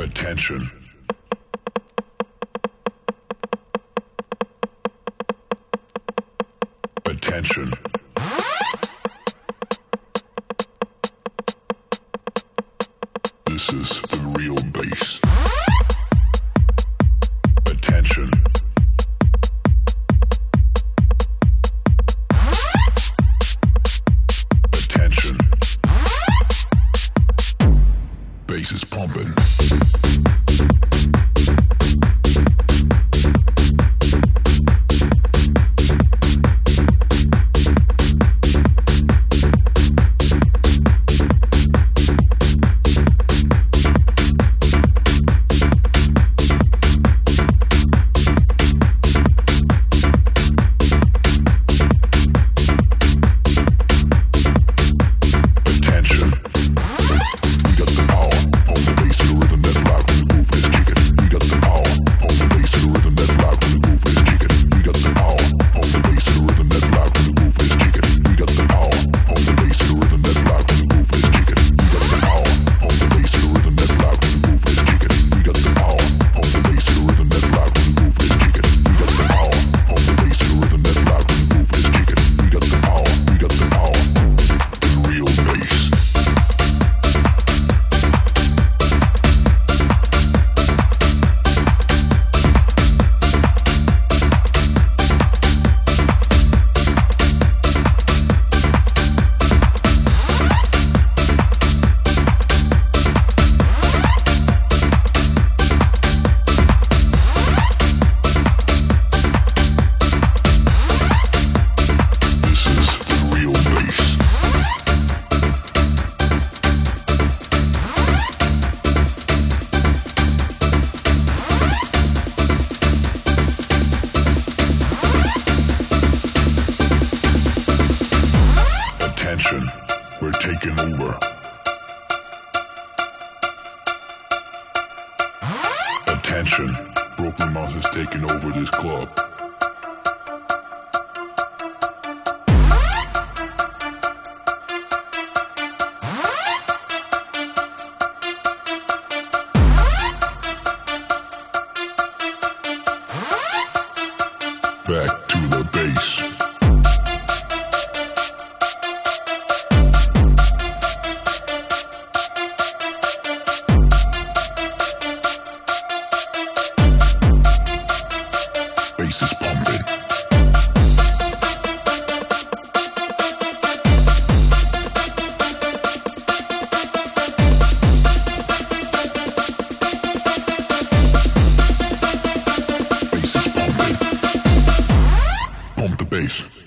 Attention. Attention. This is the real bass. Attention. Attention. Bass is pumping. Attention! We're taking over. Attention, Broken Mouse has taken over this club. Back to the base. base.